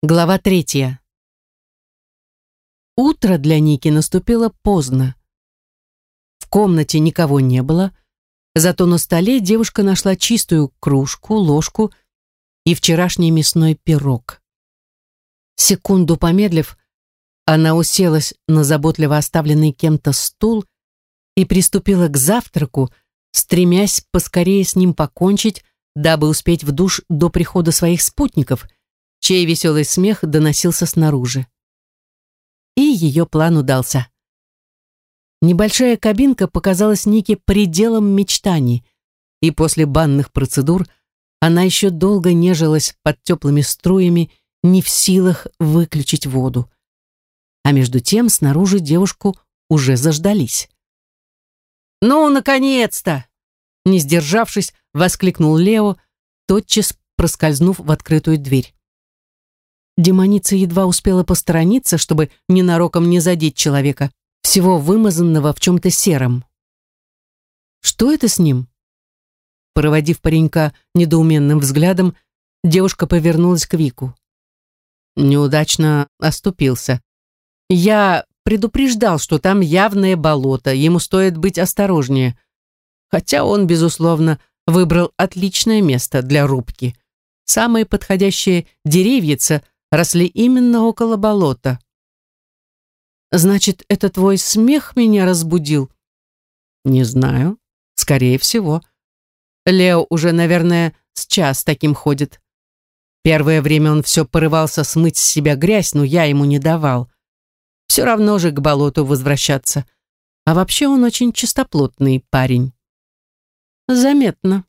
Глава третья. Утро для Ники наступило поздно. В комнате никого не было, зато на столе девушка нашла чистую кружку, ложку и вчерашний мясной пирог. Секунду помедлив, она уселась на заботливо оставленный кем-то стул и приступила к завтраку, стремясь поскорее с ним покончить, дабы успеть в душ до прихода своих спутников – чей веселый смех доносился снаружи. И ее план удался. Небольшая кабинка показалась Нике пределом мечтаний, и после банных процедур она еще долго нежилась под теплыми струями, не в силах выключить воду. А между тем снаружи девушку уже заждались. «Ну, наконец-то!» Не сдержавшись, воскликнул Лео, тотчас проскользнув в открытую дверь. Демоница едва успела посторониться, чтобы ненароком не задеть человека, всего вымазанного в чем-то сером. «Что это с ним?» Проводив паренька недоуменным взглядом, девушка повернулась к Вику. Неудачно оступился. «Я предупреждал, что там явное болото, ему стоит быть осторожнее. Хотя он, безусловно, выбрал отличное место для рубки. Самые подходящие деревьица – росли именно около болота. «Значит, это твой смех меня разбудил?» «Не знаю. Скорее всего. Лео уже, наверное, с час таким ходит. Первое время он все порывался смыть с себя грязь, но я ему не давал. Все равно же к болоту возвращаться. А вообще он очень чистоплотный парень». «Заметно»,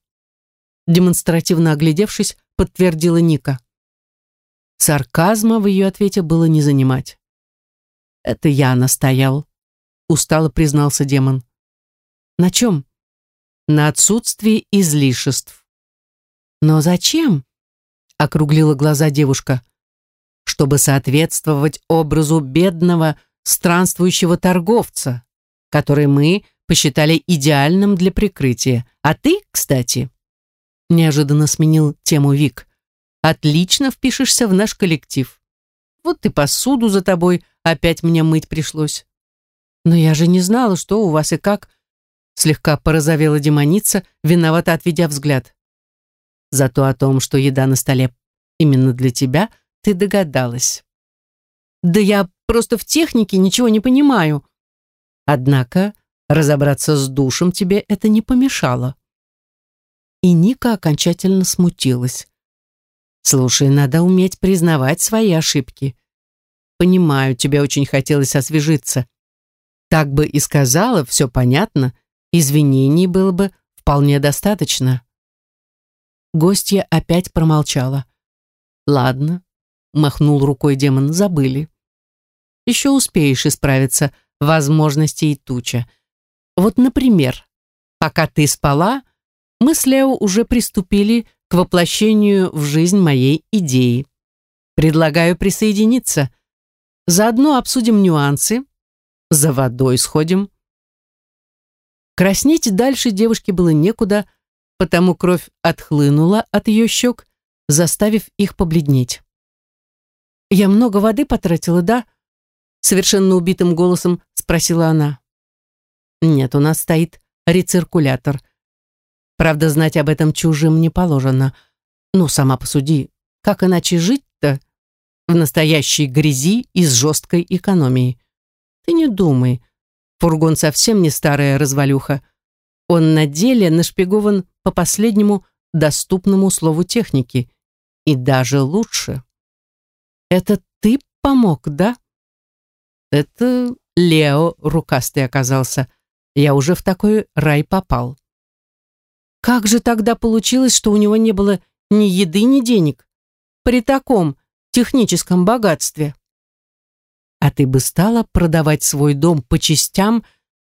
демонстративно оглядевшись, подтвердила Ника. Сарказма в ее ответе было не занимать. «Это я настоял», — устало признался демон. «На чем?» «На отсутствии излишеств». «Но зачем?» — округлила глаза девушка. «Чтобы соответствовать образу бедного, странствующего торговца, который мы посчитали идеальным для прикрытия. А ты, кстати...» Неожиданно сменил тему Вик отлично впишешься в наш коллектив. Вот и посуду за тобой опять мне мыть пришлось. Но я же не знала, что у вас и как. Слегка порозовела демоница, виновато отведя взгляд. Зато о том, что еда на столе именно для тебя, ты догадалась. Да я просто в технике ничего не понимаю. Однако разобраться с душем тебе это не помешало. И Ника окончательно смутилась. Слушай, надо уметь признавать свои ошибки. Понимаю, тебе очень хотелось освежиться. Так бы и сказала, все понятно, извинений было бы вполне достаточно. Гостья опять промолчала. Ладно, махнул рукой демон, забыли. Еще успеешь исправиться, возможностей туча. Вот, например, пока ты спала, мы с Лео уже приступили к воплощению в жизнь моей идеи. Предлагаю присоединиться. Заодно обсудим нюансы. За водой сходим. Краснеть дальше девушке было некуда, потому кровь отхлынула от ее щек, заставив их побледнеть. «Я много воды потратила, да?» Совершенно убитым голосом спросила она. «Нет, у нас стоит рециркулятор», Правда, знать об этом чужим не положено. Ну, сама посуди, как иначе жить-то в настоящей грязи и с жесткой экономией? Ты не думай, фургон совсем не старая развалюха. Он на деле нашпигован по последнему доступному слову техники. И даже лучше. Это ты помог, да? Это Лео рукастый оказался. Я уже в такой рай попал. Как же тогда получилось, что у него не было ни еды, ни денег? При таком техническом богатстве. А ты бы стала продавать свой дом по частям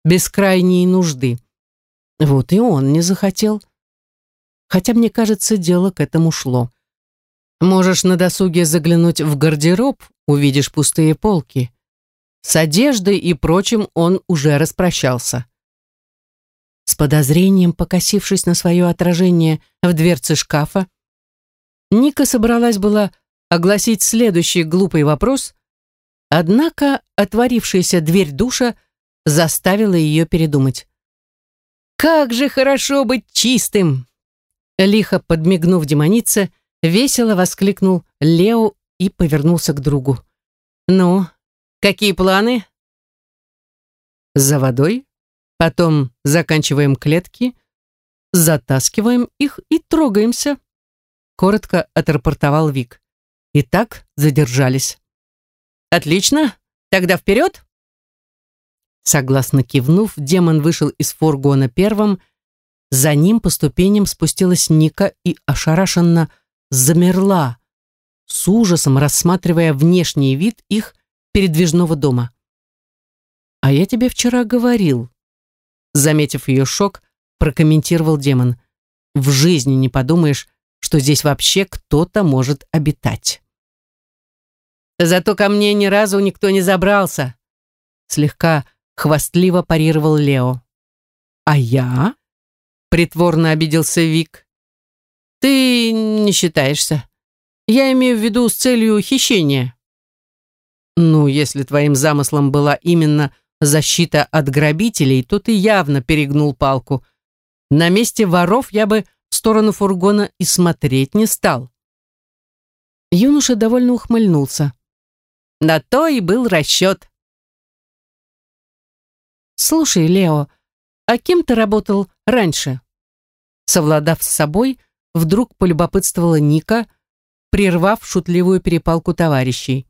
без крайней нужды. Вот и он не захотел. Хотя, мне кажется, дело к этому шло. Можешь на досуге заглянуть в гардероб, увидишь пустые полки. С одеждой и прочим он уже распрощался. С подозрением покосившись на свое отражение в дверце шкафа, Ника собралась была огласить следующий глупый вопрос, однако отворившаяся дверь душа заставила ее передумать. «Как же хорошо быть чистым!» Лихо подмигнув демонице, весело воскликнул Лео и повернулся к другу. «Ну, какие планы?» «За водой, потом заканчиваем клетки, затаскиваем их и трогаемся», коротко отрапортовал Вик. И так задержались. «Отлично, тогда вперед!» Согласно кивнув, демон вышел из фургона первым, за ним по ступеням спустилась Ника и ошарашенно замерла, с ужасом рассматривая внешний вид их передвижного дома. «А я тебе вчера говорил», заметив ее шок, прокомментировал демон. «В жизни не подумаешь, что здесь вообще кто-то может обитать». «Зато ко мне ни разу никто не забрался», слегка хвастливо парировал Лео. «А я?» Притворно обиделся Вик. «Ты не считаешься. Я имею в виду с целью хищения». «Ну, если твоим замыслом была именно защита от грабителей, то ты явно перегнул палку. На месте воров я бы в сторону фургона и смотреть не стал». Юноша довольно ухмыльнулся. На то и был расчет. «Слушай, Лео, а кем ты работал раньше?» Совладав с собой, вдруг полюбопытствовала Ника, прервав шутливую перепалку товарищей.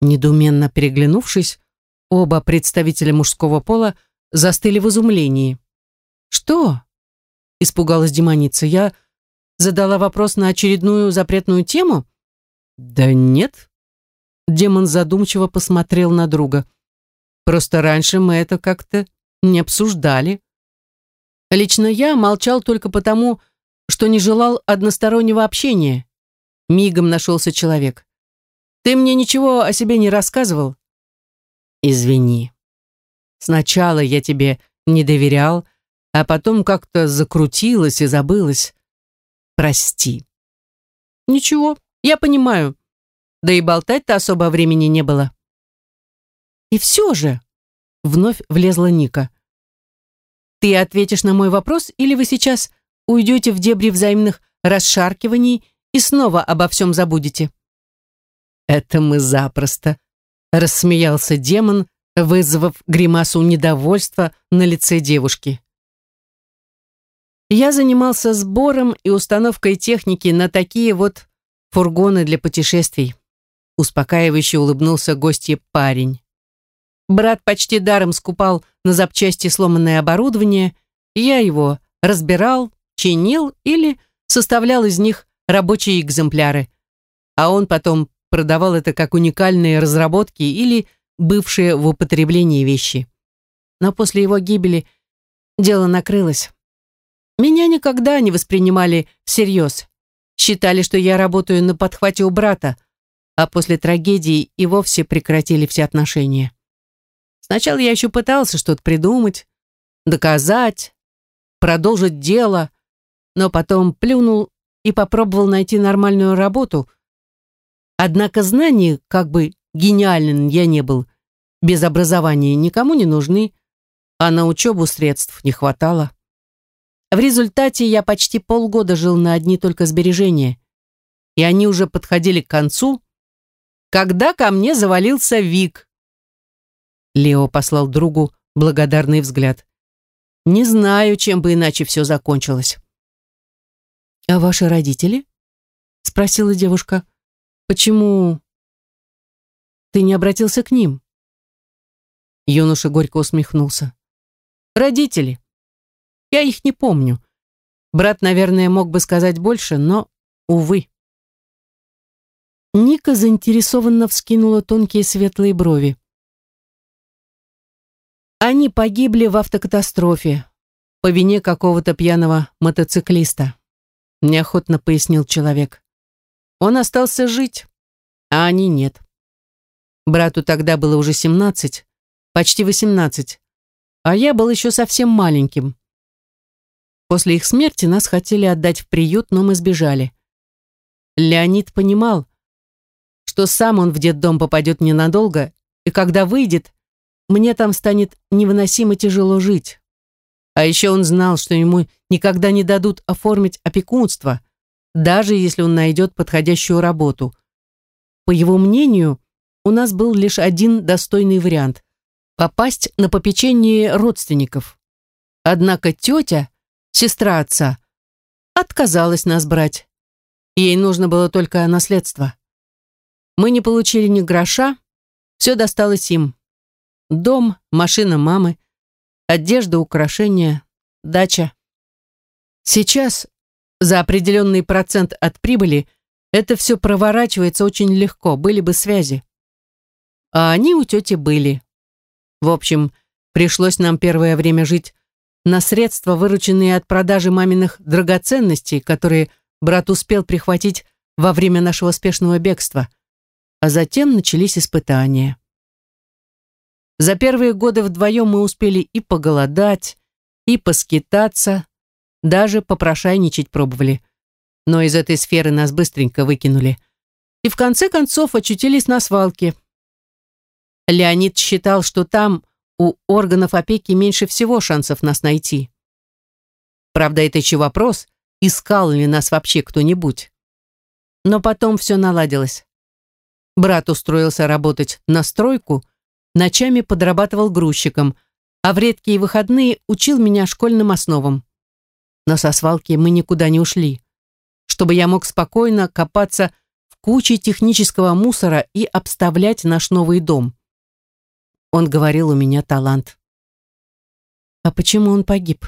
Недуменно переглянувшись, оба представителя мужского пола застыли в изумлении. «Что?» — испугалась демоница. «Я задала вопрос на очередную запретную тему?» «Да нет». Демон задумчиво посмотрел на друга. «Просто раньше мы это как-то не обсуждали. Лично я молчал только потому, что не желал одностороннего общения. Мигом нашелся человек. Ты мне ничего о себе не рассказывал? Извини. Сначала я тебе не доверял, а потом как-то закрутилось и забылось. Прости. Ничего, я понимаю. Да и болтать-то особо времени не было. И все же, Вновь влезла Ника. «Ты ответишь на мой вопрос, или вы сейчас уйдете в дебри взаимных расшаркиваний и снова обо всем забудете?» «Это мы запросто», — рассмеялся демон, вызвав гримасу недовольства на лице девушки. Я занимался сбором и установкой техники на такие вот фургоны для путешествий. Успокаивающе улыбнулся гостье парень. Брат почти даром скупал на запчасти сломанное оборудование, и я его разбирал, чинил или составлял из них рабочие экземпляры. А он потом продавал это как уникальные разработки или бывшие в употреблении вещи. Но после его гибели дело накрылось. Меня никогда не воспринимали всерьез. Считали, что я работаю на подхвате у брата, а после трагедии и вовсе прекратили все отношения. Сначала я еще пытался что-то придумать, доказать, продолжить дело, но потом плюнул и попробовал найти нормальную работу. Однако знаний, как бы гениальным я не был, без образования никому не нужны, а на учебу средств не хватало. В результате я почти полгода жил на одни только сбережения, и они уже подходили к концу, когда ко мне завалился Вик, Лео послал другу благодарный взгляд. «Не знаю, чем бы иначе все закончилось». «А ваши родители?» — спросила девушка. «Почему ты не обратился к ним?» Юноша горько усмехнулся. «Родители. Я их не помню. Брат, наверное, мог бы сказать больше, но, увы». Ника заинтересованно вскинула тонкие светлые брови. Они погибли в автокатастрофе по вине какого-то пьяного мотоциклиста, неохотно пояснил человек. Он остался жить, а они нет. Брату тогда было уже 17, почти 18, а я был еще совсем маленьким. После их смерти нас хотели отдать в приют, но мы сбежали. Леонид понимал, что сам он в детдом попадет ненадолго, и когда выйдет, мне там станет невыносимо тяжело жить. А еще он знал, что ему никогда не дадут оформить опекунство, даже если он найдет подходящую работу. По его мнению, у нас был лишь один достойный вариант – попасть на попечение родственников. Однако тетя, сестра отца, отказалась нас брать. Ей нужно было только наследство. Мы не получили ни гроша, все досталось им. Дом, машина мамы, одежда, украшения, дача. Сейчас за определенный процент от прибыли это все проворачивается очень легко, были бы связи. А они у тети были. В общем, пришлось нам первое время жить на средства, вырученные от продажи маминых драгоценностей, которые брат успел прихватить во время нашего спешного бегства. А затем начались испытания. За первые годы вдвоем мы успели и поголодать, и поскитаться, даже попрошайничать пробовали. Но из этой сферы нас быстренько выкинули. И в конце концов очутились на свалке. Леонид считал, что там у органов опеки меньше всего шансов нас найти. Правда, это еще вопрос, искал ли нас вообще кто-нибудь. Но потом все наладилось. Брат устроился работать на стройку – ночами подрабатывал грузчиком, а в редкие выходные учил меня школьным основам. Но со свалки мы никуда не ушли, чтобы я мог спокойно копаться в куче технического мусора и обставлять наш новый дом. Он говорил, у меня талант. А почему он погиб?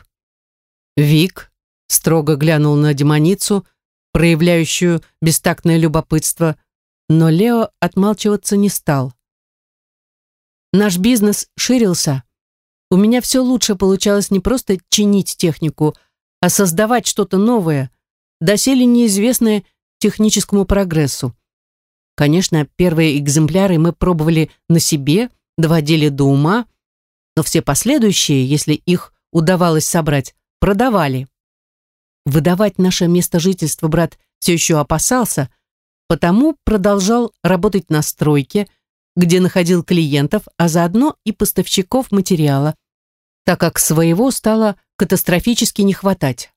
Вик строго глянул на демоницу, проявляющую бестактное любопытство, но Лео отмалчиваться не стал. Наш бизнес ширился. У меня все лучше получалось не просто чинить технику, а создавать что-то новое, доселе неизвестное техническому прогрессу. Конечно, первые экземпляры мы пробовали на себе, доводили до ума, но все последующие, если их удавалось собрать, продавали. Выдавать наше место жительства брат все еще опасался, потому продолжал работать на стройке – где находил клиентов, а заодно и поставщиков материала, так как своего стало катастрофически не хватать.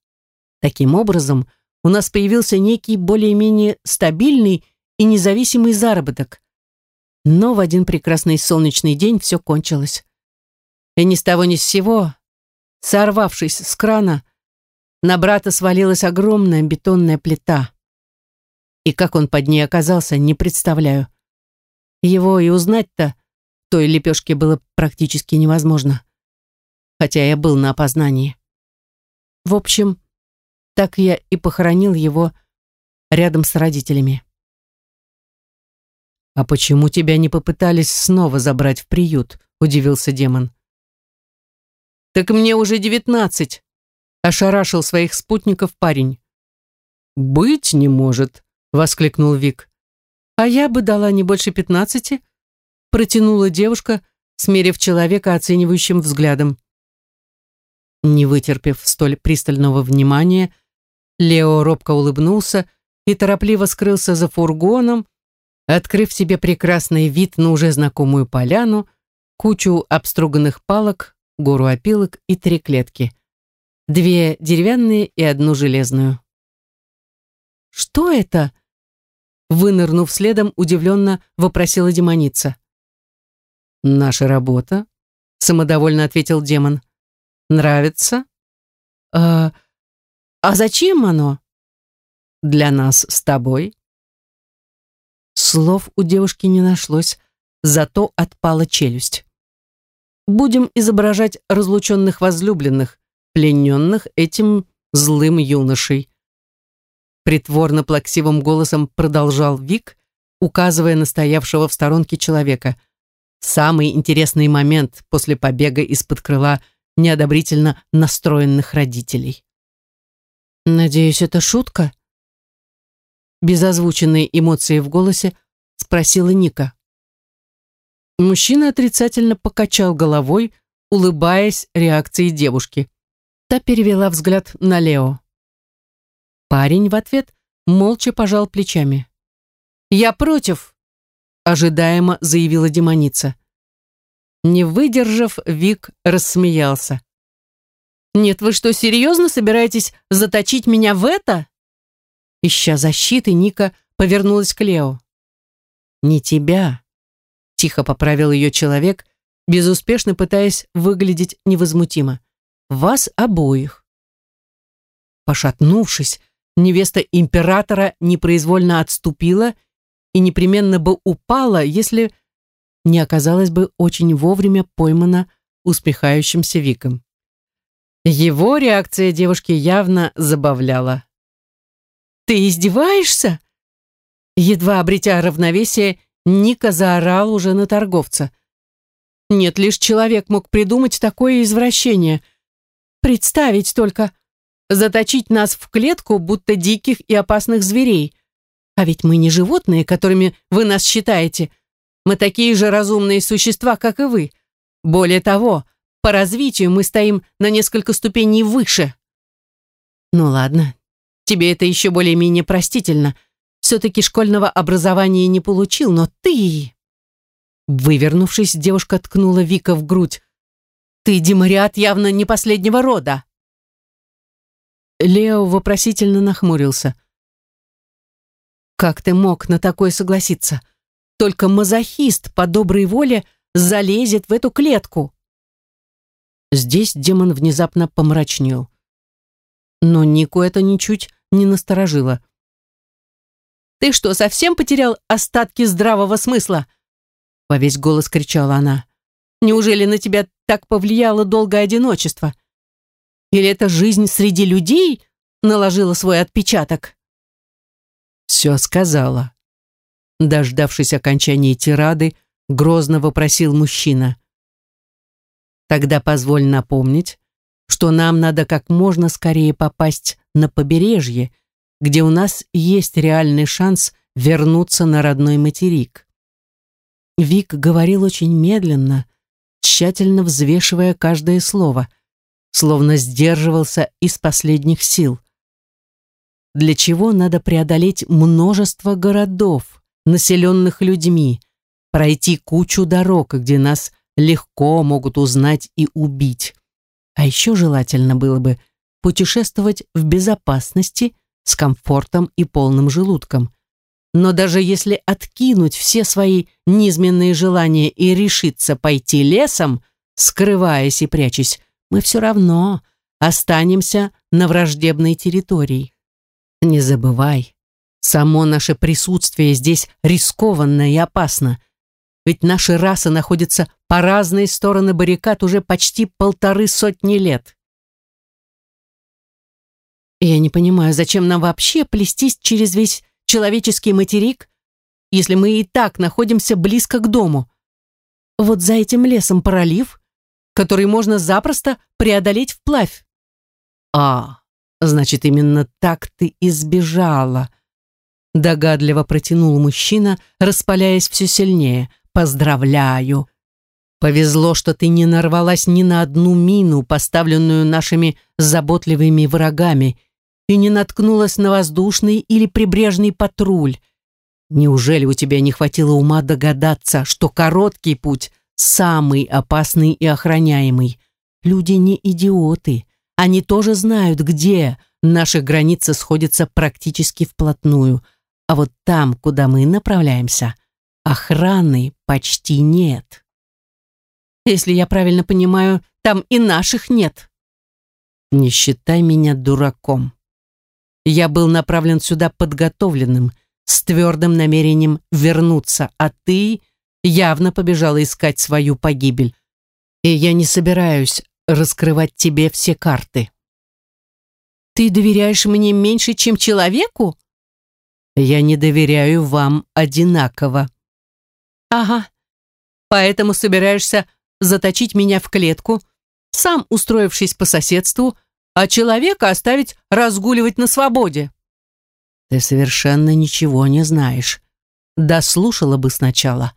Таким образом, у нас появился некий более-менее стабильный и независимый заработок. Но в один прекрасный солнечный день все кончилось. И ни с того ни с сего, сорвавшись с крана, на брата свалилась огромная бетонная плита. И как он под ней оказался, не представляю. Его и узнать-то той лепешке было практически невозможно. Хотя я был на опознании. В общем, так я и похоронил его рядом с родителями. «А почему тебя не попытались снова забрать в приют?» – удивился демон. «Так мне уже девятнадцать», – ошарашил своих спутников парень. «Быть не может», – воскликнул Вик. «А я бы дала не больше пятнадцати», протянула девушка, смерив человека оценивающим взглядом. Не вытерпев столь пристального внимания, Лео робко улыбнулся и торопливо скрылся за фургоном, открыв себе прекрасный вид на уже знакомую поляну, кучу обструганных палок, гору опилок и три клетки. Две деревянные и одну железную. «Что это?» Вынырнув следом, удивленно вопросила демоница. «Наша работа», — самодовольно ответил демон. «Нравится?» «А, а зачем оно?» «Для нас с тобой». Слов у девушки не нашлось, зато отпала челюсть. «Будем изображать разлученных возлюбленных, плененных этим злым юношей», притворно-плаксивым голосом продолжал Вик, указывая на стоявшего в сторонке человека. Самый интересный момент после побега из-под крыла неодобрительно настроенных родителей. «Надеюсь, это шутка?» Без озвученной эмоции в голосе спросила Ника. Мужчина отрицательно покачал головой, улыбаясь реакции девушки. Та перевела взгляд на Лео. Парень в ответ молча пожал плечами. «Я против», ожидаемо заявила демоница. Не выдержав, Вик рассмеялся. «Нет, вы что, серьезно собираетесь заточить меня в это?» Ища защиты, Ника повернулась к Лео. «Не тебя», — тихо поправил ее человек, безуспешно пытаясь выглядеть невозмутимо. «Вас обоих». Пошатнувшись, невеста императора непроизвольно отступила и непременно бы упала, если не оказалась бы очень вовремя поймана усмехающимся Виком. Его реакция девушки явно забавляла. «Ты издеваешься?» Едва обретя равновесие, Ника заорал уже на торговца. Нет, лишь человек мог придумать такое извращение. Представить только, заточить нас в клетку, будто диких и опасных зверей. А ведь мы не животные, которыми вы нас считаете. Мы такие же разумные существа, как и вы. Более того, по развитию мы стоим на несколько ступеней выше. Ну ладно, тебе это еще более-менее простительно. Все-таки школьного образования не получил, но ты... Вывернувшись, девушка ткнула Вика в грудь. «Ты, Демариат, явно не последнего рода!» Лео вопросительно нахмурился. «Как ты мог на такое согласиться? Только мазохист по доброй воле залезет в эту клетку!» Здесь демон внезапно помрачнел. Но Нику это ничуть не насторожило. «Ты что, совсем потерял остатки здравого смысла?» Во весь голос кричала она. «Неужели на тебя так повлияло долгое одиночество? Или эта жизнь среди людей наложила свой отпечаток?» «Все сказала». Дождавшись окончания тирады, грозно вопросил мужчина. «Тогда позволь напомнить, что нам надо как можно скорее попасть на побережье, где у нас есть реальный шанс вернуться на родной материк. Вик говорил очень медленно, тщательно взвешивая каждое слово, словно сдерживался из последних сил. Для чего надо преодолеть множество городов, населенных людьми, пройти кучу дорог, где нас легко могут узнать и убить. А еще желательно было бы путешествовать в безопасности, с комфортом и полным желудком. Но даже если откинуть все свои низменные желания и решиться пойти лесом, скрываясь и прячась, мы все равно останемся на враждебной территории. Не забывай, само наше присутствие здесь рискованно и опасно, ведь наши расы находятся по разные стороны баррикад уже почти полторы сотни лет. Я не понимаю, зачем нам вообще плестись через весь человеческий материк, если мы и так находимся близко к дому. Вот за этим лесом пролив, который можно запросто преодолеть вплавь. А, значит, именно так ты избежала. Догадливо протянул мужчина, распаляясь все сильнее. Поздравляю. Повезло, что ты не нарвалась ни на одну мину, поставленную нашими заботливыми врагами, и не наткнулась на воздушный или прибрежный патруль. Неужели у тебя не хватило ума догадаться, что короткий путь самый опасный и охраняемый? Люди не идиоты. Они тоже знают, где наши границы сходятся практически вплотную. А вот там, куда мы направляемся, охраны почти нет. Если я правильно понимаю, там и наших нет. Не считай меня дураком. Я был направлен сюда подготовленным, с твердым намерением вернуться, а ты явно побежала искать свою погибель. И я не собираюсь раскрывать тебе все карты. Ты доверяешь мне меньше, чем человеку? Я не доверяю вам одинаково. Ага. Поэтому собираешься заточить меня в клетку, сам устроившись по соседству, а человека оставить разгуливать на свободе. Ты совершенно ничего не знаешь. Дослушала бы сначала.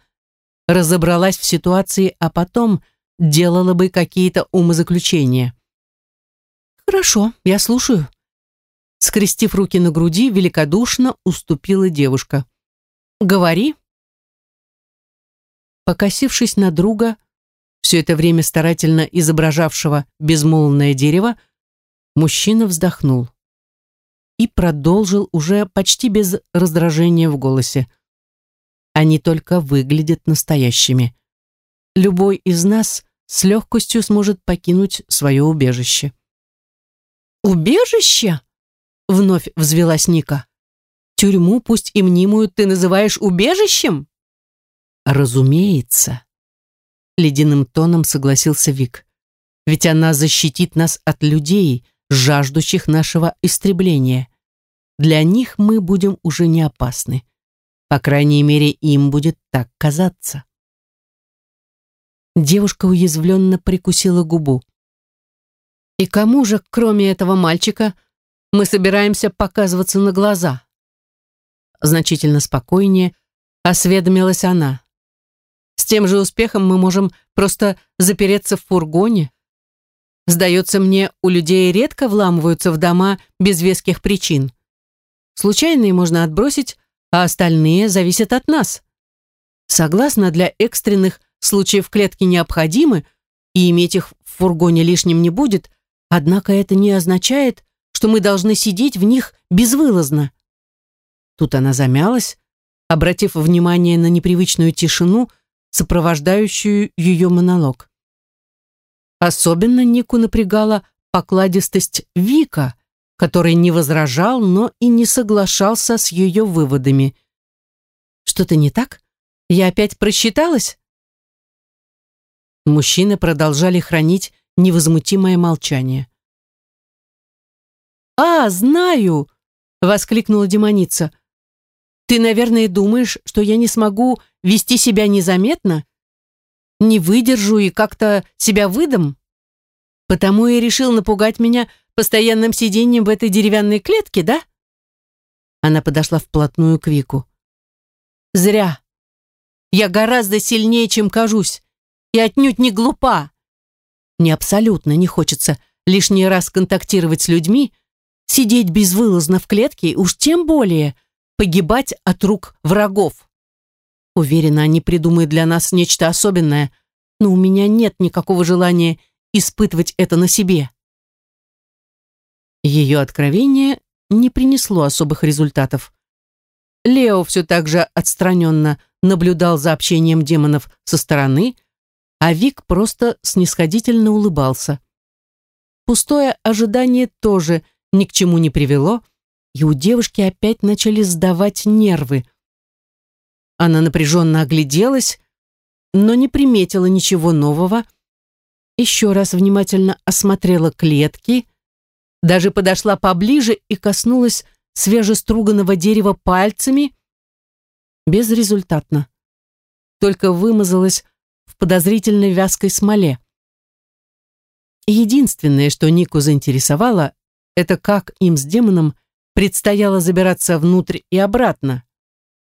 Разобралась в ситуации, а потом делала бы какие-то умозаключения. Хорошо, я слушаю. Скрестив руки на груди, великодушно уступила девушка. Говори. Покосившись на друга, все это время старательно изображавшего безмолвное дерево, мужчина вздохнул и продолжил уже почти без раздражения в голосе. Они только выглядят настоящими. Любой из нас с легкостью сможет покинуть свое убежище. «Убежище?» — вновь взвелась Ника. «Тюрьму, пусть и мнимую, ты называешь убежищем?» «Разумеется», — ледяным тоном согласился Вик. «Ведь она защитит нас от людей, жаждущих нашего истребления. Для них мы будем уже не опасны. По крайней мере, им будет так казаться». Девушка уязвленно прикусила губу. «И кому же, кроме этого мальчика, мы собираемся показываться на глаза?» Значительно спокойнее осведомилась она. С тем же успехом мы можем просто запереться в фургоне. Сдается мне, у людей редко вламываются в дома без веских причин. Случайные можно отбросить, а остальные зависят от нас. Согласно, для экстренных случаев клетки необходимы, и иметь их в фургоне лишним не будет, однако это не означает, что мы должны сидеть в них безвылазно. Тут она замялась, обратив внимание на непривычную тишину, сопровождающую ее монолог. Особенно Нику напрягала покладистость Вика, который не возражал, но и не соглашался с ее выводами. «Что-то не так? Я опять просчиталась?» Мужчины продолжали хранить невозмутимое молчание. «А, знаю!» — воскликнула демоница. «Ты, наверное, думаешь, что я не смогу вести себя незаметно? Не выдержу и как-то себя выдам? Потому и решил напугать меня постоянным сидением в этой деревянной клетке, да?» Она подошла вплотную к Вику. «Зря. Я гораздо сильнее, чем кажусь, и отнюдь не глупа. Мне абсолютно не хочется лишний раз контактировать с людьми, сидеть безвылазно в клетке, уж тем более погибать от рук врагов. Уверена, они придумают для нас нечто особенное, но у меня нет никакого желания испытывать это на себе. Ее откровение не принесло особых результатов. Лео все так же отстраненно наблюдал за общением демонов со стороны, а Вик просто снисходительно улыбался. Пустое ожидание тоже ни к чему не привело, и у девушки опять начали сдавать нервы. Она напряженно огляделась, но не приметила ничего нового, еще раз внимательно осмотрела клетки, даже подошла поближе и коснулась свежеструганного дерева пальцами, безрезультатно. Только вымазалась в подозрительной вязкой смоле. Единственное, что Нику заинтересовало, это как им с демоном предстояло забираться внутрь и обратно.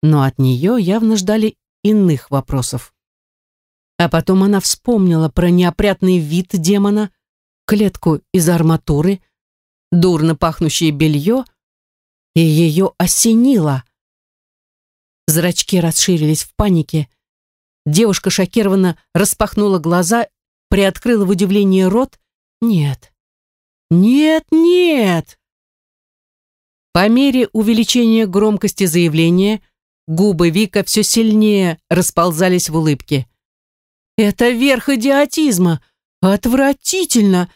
Но от нее явно ждали иных вопросов. А потом она вспомнила про неопрятный вид демона, клетку из арматуры, дурно пахнущее белье, и ее осенило. Зрачки расширились в панике, Девушка шокированно распахнула глаза, приоткрыла в удивлении рот. Нет. Нет, нет. По мере увеличения громкости заявления губы Вика все сильнее расползались в улыбке. «Это верх идиотизма! Отвратительно!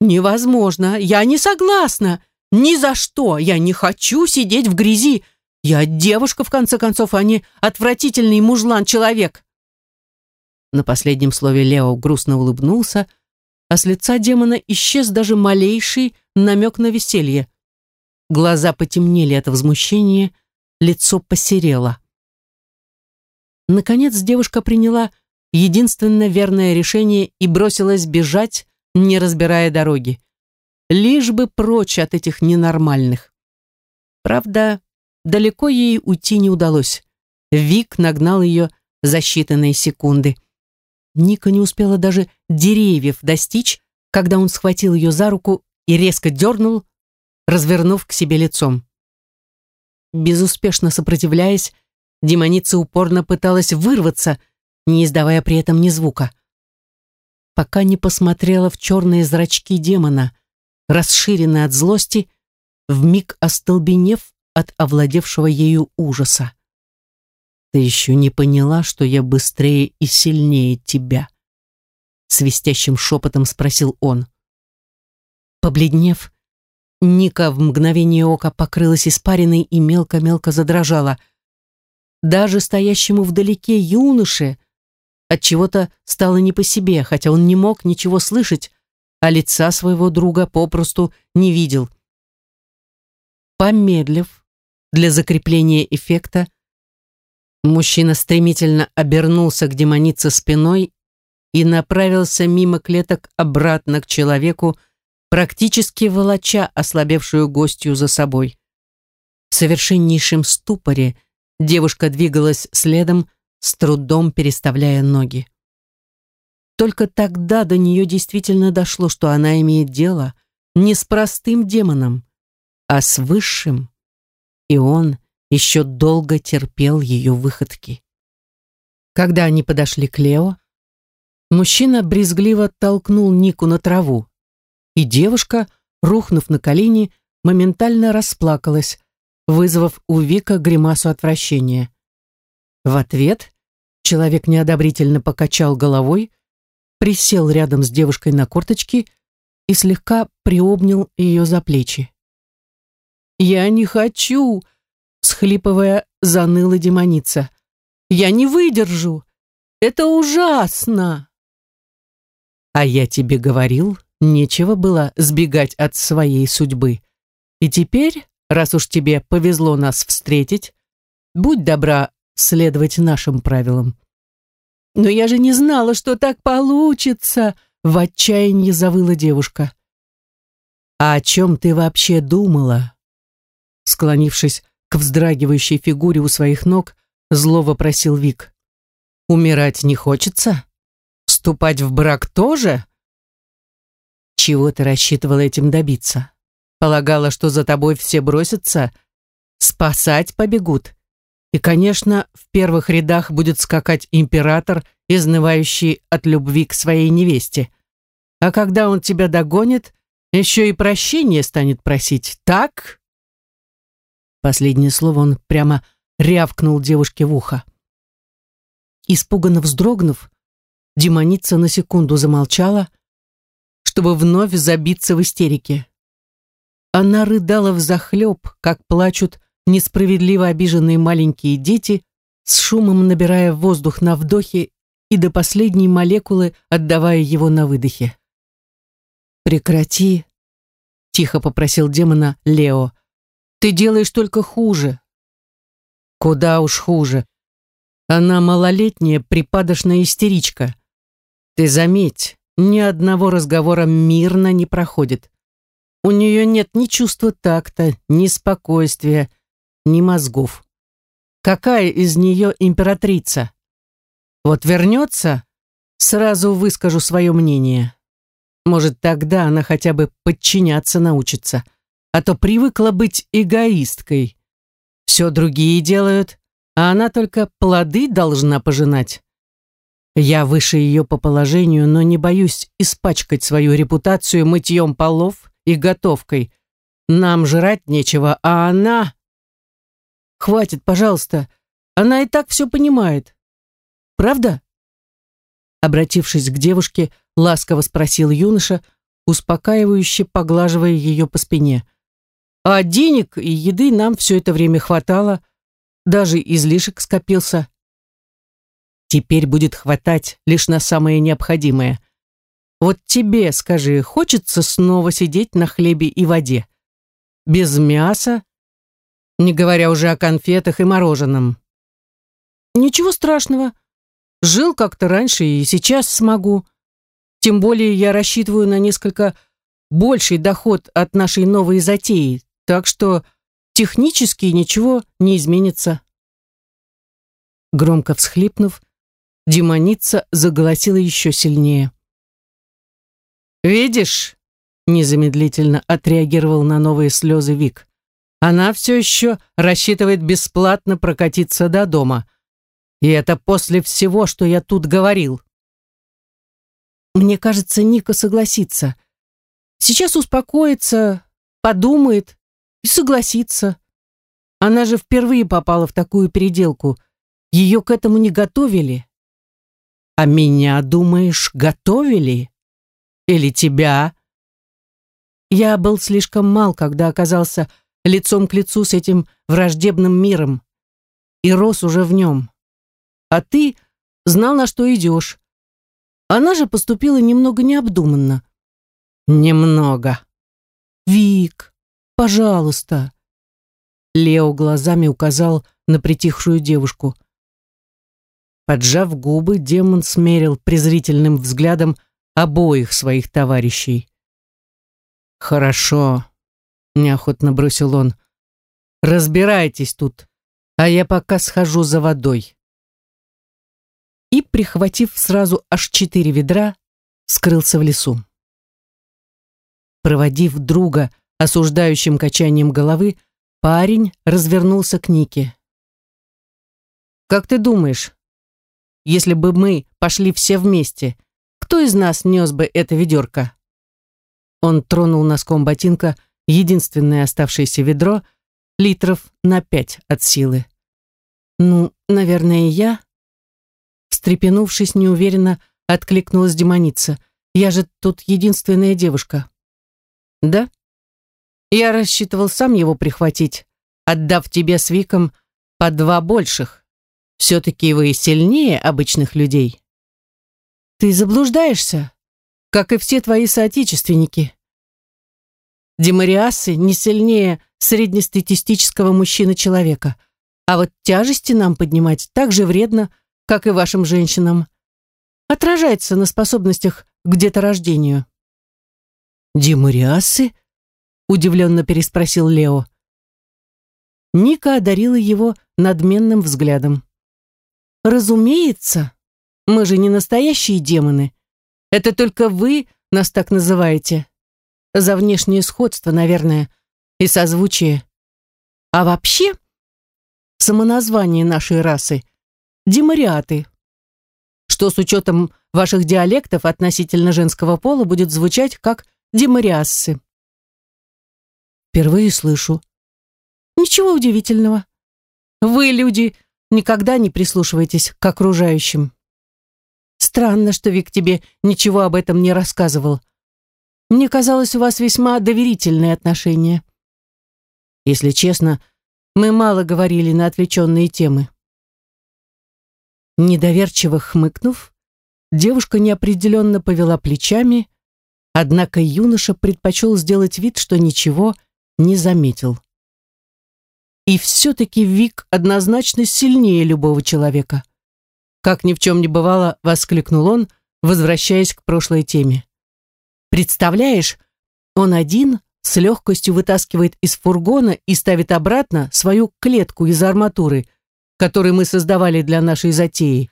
Невозможно! Я не согласна! Ни за что! Я не хочу сидеть в грязи! Я девушка, в конце концов, а не отвратительный мужлан-человек!» На последнем слове Лео грустно улыбнулся, а с лица демона исчез даже малейший намек на веселье. Глаза потемнели от возмущения, лицо посерело. Наконец девушка приняла единственно верное решение и бросилась бежать, не разбирая дороги. Лишь бы прочь от этих ненормальных. Правда, далеко ей уйти не удалось. Вик нагнал ее за считанные секунды. Ника не успела даже деревьев достичь, когда он схватил ее за руку и резко дернул, развернув к себе лицом. Безуспешно сопротивляясь, демоница упорно пыталась вырваться, не издавая при этом ни звука. Пока не посмотрела в черные зрачки демона, расширенные от злости, вмиг остолбенев от овладевшего ею ужаса. «Ты еще не поняла, что я быстрее и сильнее тебя?» Свистящим шепотом спросил он. Побледнев, Ника в мгновение ока покрылась испариной и мелко-мелко задрожала. Даже стоящему вдалеке юноше от чего-то стало не по себе, хотя он не мог ничего слышать, а лица своего друга попросту не видел. Помедлив для закрепления эффекта, мужчина стремительно обернулся к демонице спиной и направился мимо клеток обратно к человеку, практически волоча ослабевшую гостью за собой. В совершеннейшем ступоре девушка двигалась следом, с трудом переставляя ноги. Только тогда до нее действительно дошло, что она имеет дело не с простым демоном, а с высшим, и он еще долго терпел ее выходки. Когда они подошли к Лео, мужчина брезгливо толкнул Нику на траву, и девушка, рухнув на колени, моментально расплакалась, вызвав у Вика гримасу отвращения. В ответ человек неодобрительно покачал головой, присел рядом с девушкой на корточки и слегка приобнял ее за плечи. «Я не хочу!» — схлипывая, заныла демоница. «Я не выдержу! Это ужасно!» «А я тебе говорил, Нечего было сбегать от своей судьбы. И теперь, раз уж тебе повезло нас встретить, будь добра следовать нашим правилам. Но я же не знала, что так получится, в отчаянии завыла девушка. А о чем ты вообще думала? Склонившись к вздрагивающей фигуре у своих ног, зло вопросил Вик. Умирать не хочется? Вступать в брак тоже? Чего ты рассчитывала этим добиться? Полагала, что за тобой все бросятся? Спасать побегут? И, конечно, в первых рядах будет скакать император, изнывающий от любви к своей невесте. А когда он тебя догонит, еще и прощение станет просить, так? Последнее слово он прямо рявкнул девушке в ухо. Испуганно вздрогнув, демоница на секунду замолчала, чтобы вновь забиться в истерике. Она рыдала взахлеб, как плачут несправедливо обиженные маленькие дети, с шумом набирая воздух на вдохе и до последней молекулы отдавая его на выдохе. «Прекрати», — тихо попросил демона Лео. «Ты делаешь только хуже». «Куда уж хуже. Она малолетняя припадочная истеричка. Ты заметь, ни одного разговора мирно не проходит. У нее нет ни чувства такта, ни спокойствия, ни мозгов. Какая из нее императрица? Вот вернется, сразу выскажу свое мнение. Может, тогда она хотя бы подчиняться научится, а то привыкла быть эгоисткой. Все другие делают, а она только плоды должна пожинать. Я выше ее по положению, но не боюсь испачкать свою репутацию мытьем полов и готовкой. Нам жрать нечего, а она... Хватит, пожалуйста. Она и так все понимает. Правда? Обратившись к девушке, ласково спросил юноша, успокаивающе поглаживая ее по спине. А денег и еды нам все это время хватало, даже излишек скопился. Теперь будет хватать лишь на самое необходимое. Вот тебе, скажи, хочется снова сидеть на хлебе и воде? Без мяса, не говоря уже о конфетах и мороженом. Ничего страшного. Жил как-то раньше и сейчас смогу. Тем более я рассчитываю на несколько больший доход от нашей новой затеи, так что технически ничего не изменится. Громко всхлипнув, демоница заголосила еще сильнее. «Видишь?» — незамедлительно отреагировал на новые слезы Вик. «Она все еще рассчитывает бесплатно прокатиться до дома. И это после всего, что я тут говорил. Мне кажется, Ника согласится. Сейчас успокоится, подумает и согласится. Она же впервые попала в такую переделку. Ее к этому не готовили. А меня, думаешь, готовили? Или тебя? Я был слишком мал, когда оказался лицом к лицу с этим враждебным миром и рос уже в нем. А ты знал, на что идешь. Она же поступила немного необдуманно. Немного. Вик, пожалуйста. Лео глазами указал на притихшую девушку. Поджав губы, демон смерил презрительным взглядом обоих своих товарищей. «Хорошо», — неохотно бросил он. «Разбирайтесь тут, а я пока схожу за водой». И, прихватив сразу аж четыре ведра, скрылся в лесу. Проводив друга осуждающим качанием головы, парень развернулся к Нике. «Как ты думаешь, если бы мы пошли все вместе, кто из нас нес бы это ведерко?» Он тронул носком ботинка единственное оставшееся ведро, литров на пять от силы. «Ну, наверное, я?» Встрепенувшись неуверенно, откликнулась демоница. «Я же тут единственная девушка». «Да?» «Я рассчитывал сам его прихватить, отдав тебе с Виком по два больших. Все-таки вы сильнее обычных людей». «Ты заблуждаешься?» как и все твои соотечественники. Демариасы не сильнее среднестатистического мужчины-человека, а вот тяжести нам поднимать так же вредно, как и вашим женщинам. Отражается на способностях к деторождению. «Демариасы?» — удивленно переспросил Лео. Ника одарила его надменным взглядом. «Разумеется, мы же не настоящие демоны. Это только вы нас так называете. За внешнее сходство, наверное, и созвучие. А вообще, самоназвание нашей расы – демариаты, что с учетом ваших диалектов относительно женского пола будет звучать как демариассы. Впервые слышу. Ничего удивительного. Вы, люди, никогда не прислушиваетесь к окружающим. Странно, что Вик тебе ничего об этом не рассказывал. Мне казалось, у вас весьма доверительные отношения. Если честно, мы мало говорили на отвлеченные темы. Недоверчиво хмыкнув, девушка неопределенно повела плечами, однако юноша предпочел сделать вид, что ничего не заметил. И все-таки Вик однозначно сильнее любого человека. Как ни в чем не бывало, воскликнул он, возвращаясь к прошлой теме. Представляешь, он один с легкостью вытаскивает из фургона и ставит обратно свою клетку из арматуры, которую мы создавали для нашей затеи.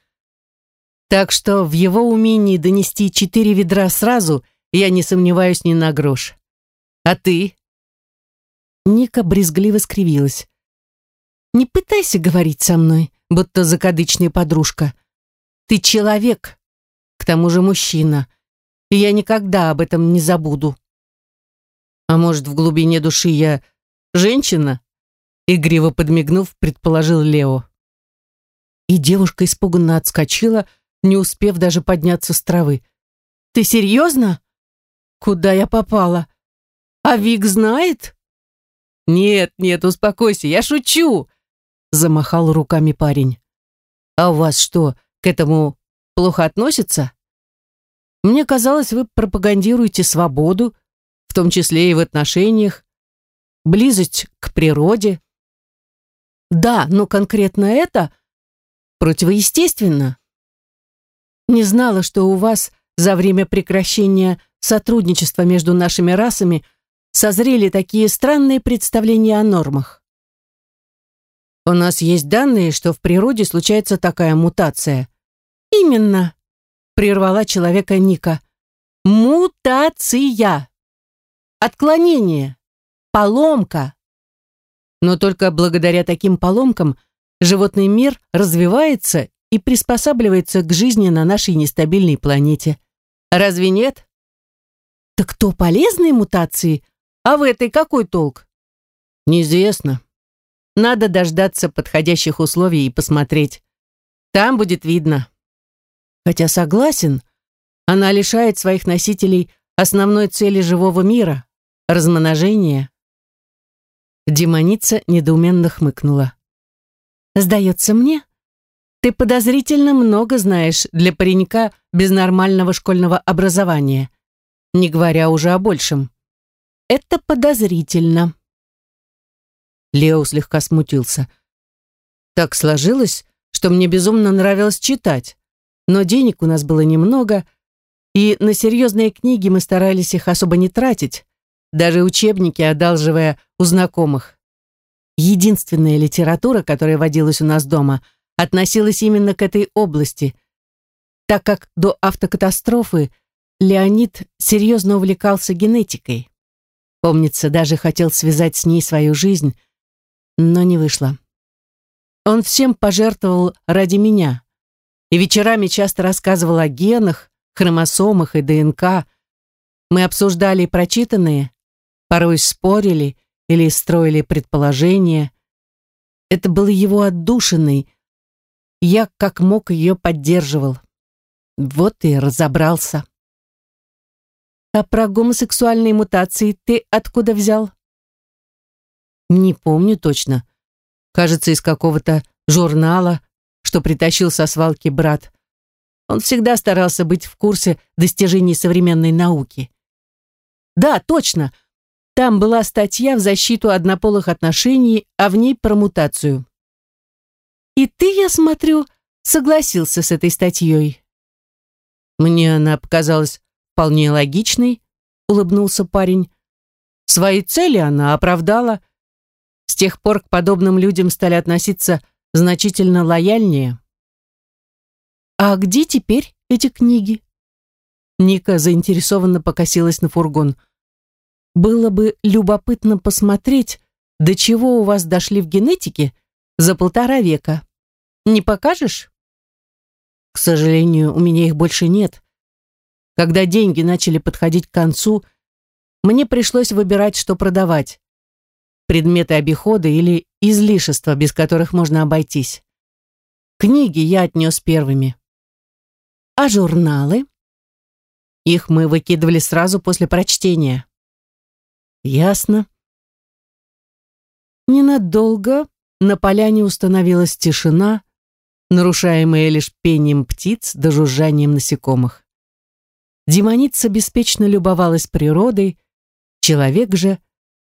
Так что в его умении донести четыре ведра сразу я не сомневаюсь ни на грош. А ты? Ника брезгливо скривилась. Не пытайся говорить со мной, будто закадычная подружка. Ты человек, к тому же мужчина, и я никогда об этом не забуду. А может, в глубине души я женщина? Игриво подмигнув, предположил Лео. И девушка испуганно отскочила, не успев даже подняться с травы. «Ты серьезно? Куда я попала? А Вик знает?» «Нет, нет, успокойся, я шучу!» Замахал руками парень. «А у вас что, к этому плохо относятся? Мне казалось, вы пропагандируете свободу, в том числе и в отношениях, близость к природе. Да, но конкретно это противоестественно. Не знала, что у вас за время прекращения сотрудничества между нашими расами созрели такие странные представления о нормах. У нас есть данные, что в природе случается такая мутация. «Именно», — прервала человека Ника. «Мутация! Отклонение! Поломка!» Но только благодаря таким поломкам животный мир развивается и приспосабливается к жизни на нашей нестабильной планете. Разве нет? Так кто полезные мутации? А в этой какой толк? Неизвестно. Надо дождаться подходящих условий и посмотреть. Там будет видно. Хотя согласен, она лишает своих носителей основной цели живого мира — размножения. Демоница недоуменно хмыкнула. «Сдается мне, ты подозрительно много знаешь для паренька без нормального школьного образования, не говоря уже о большем. Это подозрительно». Лео слегка смутился. Так сложилось, что мне безумно нравилось читать, но денег у нас было немного, и на серьезные книги мы старались их особо не тратить, даже учебники одалживая у знакомых. Единственная литература, которая водилась у нас дома, относилась именно к этой области, так как до автокатастрофы Леонид серьезно увлекался генетикой. Помнится, даже хотел связать с ней свою жизнь, но не вышло. Он всем пожертвовал ради меня. И вечерами часто рассказывал о генах, хромосомах и ДНК. Мы обсуждали прочитанные, порой спорили или строили предположения. Это было его отдушиной. Я как мог ее поддерживал. Вот и разобрался. А про гомосексуальные мутации ты откуда взял? Не помню точно. Кажется, из какого-то журнала, что притащил со свалки брат. Он всегда старался быть в курсе достижений современной науки. Да, точно. Там была статья в защиту однополых отношений, а в ней про мутацию. И ты, я смотрю, согласился с этой статьей. Мне она показалась вполне логичной, улыбнулся парень. Свои цели она оправдала, с тех пор к подобным людям стали относиться значительно лояльнее. «А где теперь эти книги?» Ника заинтересованно покосилась на фургон. «Было бы любопытно посмотреть, до чего у вас дошли в генетике за полтора века. Не покажешь?» «К сожалению, у меня их больше нет. Когда деньги начали подходить к концу, мне пришлось выбирать, что продавать предметы обихода или излишества, без которых можно обойтись. Книги я отнес первыми. А журналы? Их мы выкидывали сразу после прочтения. Ясно. Ненадолго на поляне установилась тишина, нарушаемая лишь пением птиц да жужжанием насекомых. Демоница беспечно любовалась природой, человек же —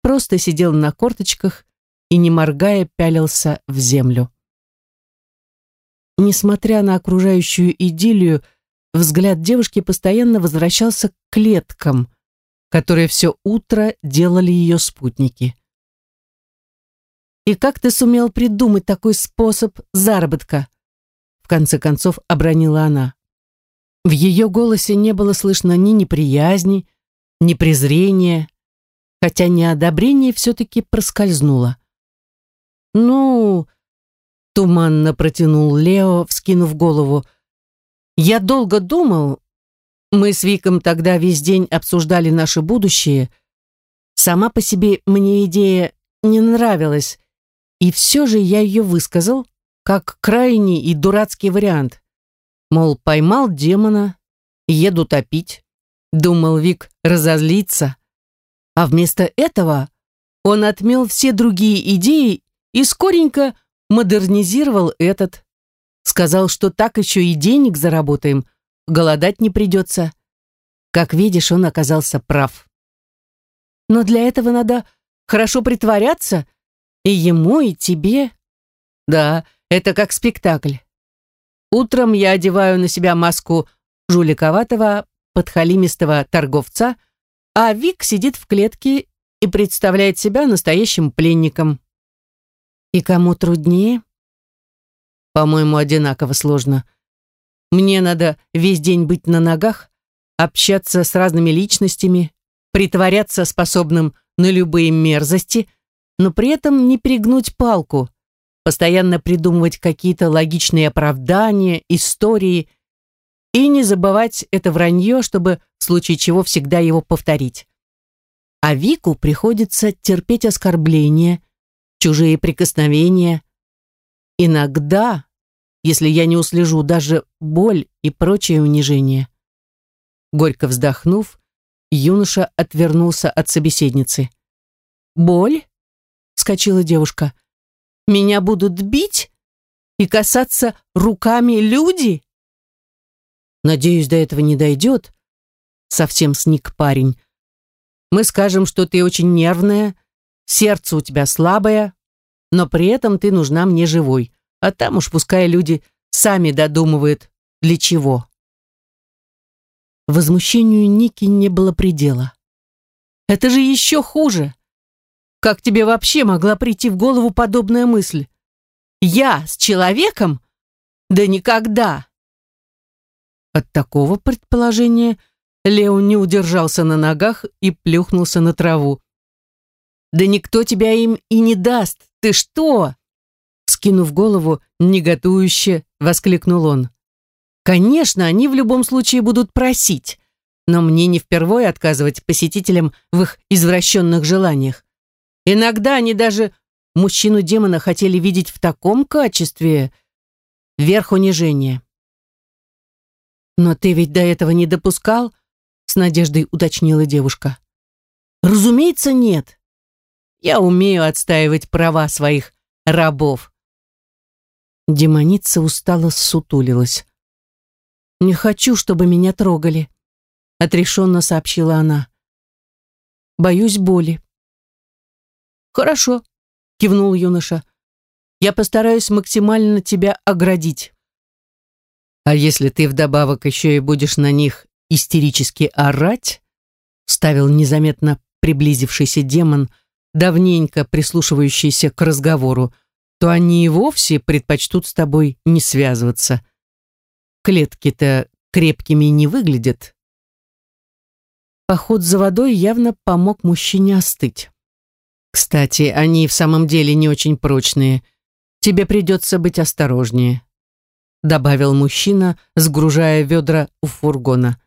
просто сидел на корточках и, не моргая, пялился в землю. Несмотря на окружающую идиллию, взгляд девушки постоянно возвращался к клеткам, которые все утро делали ее спутники. «И как ты сумел придумать такой способ заработка?» В конце концов обронила она. В ее голосе не было слышно ни неприязни, ни презрения, хотя неодобрение все-таки проскользнуло. «Ну...» — туманно протянул Лео, вскинув голову. «Я долго думал. Мы с Виком тогда весь день обсуждали наше будущее. Сама по себе мне идея не нравилась, и все же я ее высказал как крайний и дурацкий вариант. Мол, поймал демона, еду топить. Думал, Вик разозлится, а вместо этого он отмел все другие идеи и скоренько модернизировал этот. Сказал, что так еще и денег заработаем, голодать не придется. Как видишь, он оказался прав. Но для этого надо хорошо притворяться, и ему, и тебе. Да, это как спектакль. Утром я одеваю на себя маску жуликоватого, подхалимистого торговца – а Вик сидит в клетке и представляет себя настоящим пленником. И кому труднее? По-моему, одинаково сложно. Мне надо весь день быть на ногах, общаться с разными личностями, притворяться способным на любые мерзости, но при этом не перегнуть палку, постоянно придумывать какие-то логичные оправдания, истории и не забывать это вранье, чтобы в случае чего всегда его повторить. А Вику приходится терпеть оскорбления, чужие прикосновения. Иногда, если я не услежу, даже боль и прочее унижение. Горько вздохнув, юноша отвернулся от собеседницы. «Боль?» — вскочила девушка. «Меня будут бить и касаться руками люди?» «Надеюсь, до этого не дойдет», — совсем сник парень. «Мы скажем, что ты очень нервная, сердце у тебя слабое, но при этом ты нужна мне живой, а там уж пускай люди сами додумывают, для чего». Возмущению Ники не было предела. «Это же еще хуже! Как тебе вообще могла прийти в голову подобная мысль? Я с человеком? Да никогда!» От такого предположения Лео не удержался на ногах и плюхнулся на траву. «Да никто тебя им и не даст! Ты что?» Скинув голову, неготующе воскликнул он. Конечно, они в любом случае будут просить, но мне не впервые отказывать посетителям в их извращенных желаниях. Иногда они даже мужчину-демона хотели видеть в таком качестве верх унижения. «Но ты ведь до этого не допускал?» с надеждой уточнила девушка. «Разумеется, нет. Я умею отстаивать права своих рабов». Демоница устало сутулилась. «Не хочу, чтобы меня трогали», — отрешенно сообщила она. «Боюсь боли». «Хорошо», — кивнул юноша. «Я постараюсь максимально тебя оградить». «А если ты вдобавок еще и будешь на них истерически орать?» — ставил незаметно приблизившийся демон, давненько прислушивающийся к разговору, то они и вовсе предпочтут с тобой не связываться клетки-то крепкими не выглядят. Поход за водой явно помог мужчине остыть. Кстати, они в самом деле не очень прочные. Тебе придется быть осторожнее, добавил мужчина, сгружая ведра у фургона.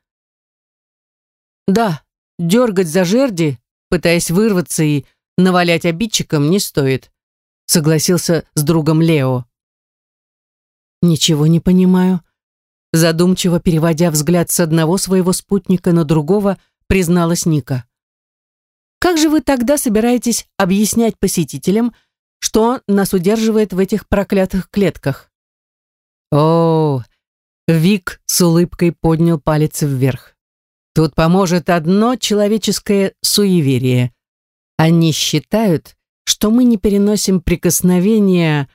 Да, дергать за жерди, пытаясь вырваться и навалять обидчикам, не стоит, согласился с другом Лео. Ничего не понимаю, Задумчиво переводя взгляд с одного своего спутника на другого, призналась Ника. «Как же вы тогда собираетесь объяснять посетителям, что нас удерживает в этих проклятых клетках?» «О, Вик с улыбкой поднял палец вверх. Тут поможет одно человеческое суеверие. Они считают, что мы не переносим прикосновения...»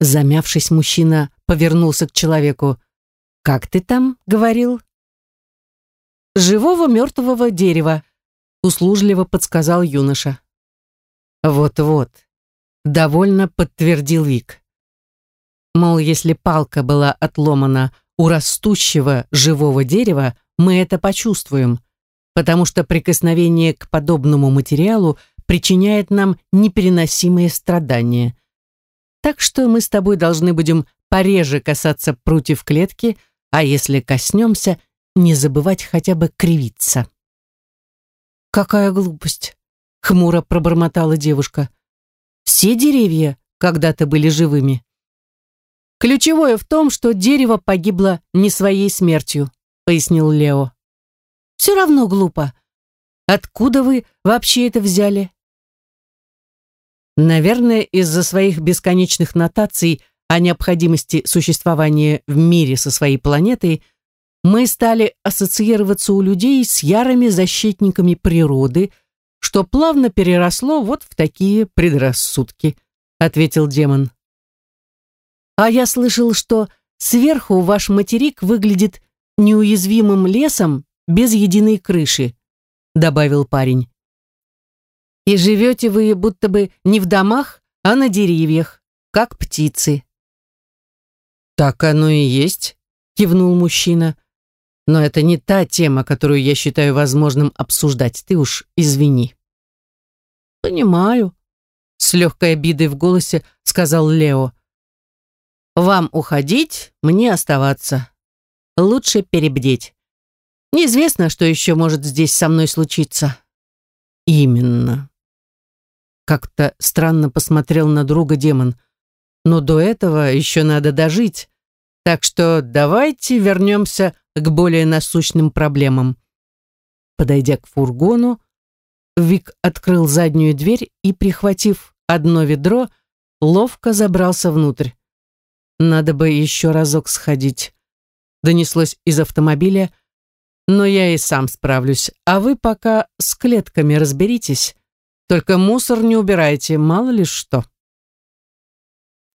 Замявшись, мужчина повернулся к человеку. «Как ты там говорил?» «Живого мертвого дерева», — услужливо подсказал юноша. «Вот-вот», — довольно подтвердил Вик. Мол, если палка была отломана у растущего живого дерева, мы это почувствуем, потому что прикосновение к подобному материалу причиняет нам непереносимые страдания. Так что мы с тобой должны будем пореже касаться прутьев клетки, а если коснемся, не забывать хотя бы кривиться. «Какая глупость!» — хмуро пробормотала девушка. «Все деревья когда-то были живыми». «Ключевое в том, что дерево погибло не своей смертью», — пояснил Лео. «Все равно глупо. Откуда вы вообще это взяли?» Наверное, из-за своих бесконечных нотаций о необходимости существования в мире со своей планетой, мы стали ассоциироваться у людей с ярыми защитниками природы, что плавно переросло вот в такие предрассудки, ответил демон. А я слышал, что сверху ваш материк выглядит неуязвимым лесом без единой крыши, добавил парень. И живете вы будто бы не в домах, а на деревьях, как птицы. «Так оно и есть», — кивнул мужчина. «Но это не та тема, которую я считаю возможным обсуждать. Ты уж извини». «Понимаю», — с легкой обидой в голосе сказал Лео. «Вам уходить, мне оставаться. Лучше перебдеть. Неизвестно, что еще может здесь со мной случиться». «Именно». Как-то странно посмотрел на друга демон. «Но до этого еще надо дожить, так что давайте вернемся к более насущным проблемам». Подойдя к фургону, Вик открыл заднюю дверь и, прихватив одно ведро, ловко забрался внутрь. Надо бы еще разок сходить. Донеслось из автомобиля, но я и сам справлюсь, а вы пока с клетками разберитесь. Только мусор не убирайте, мало ли что.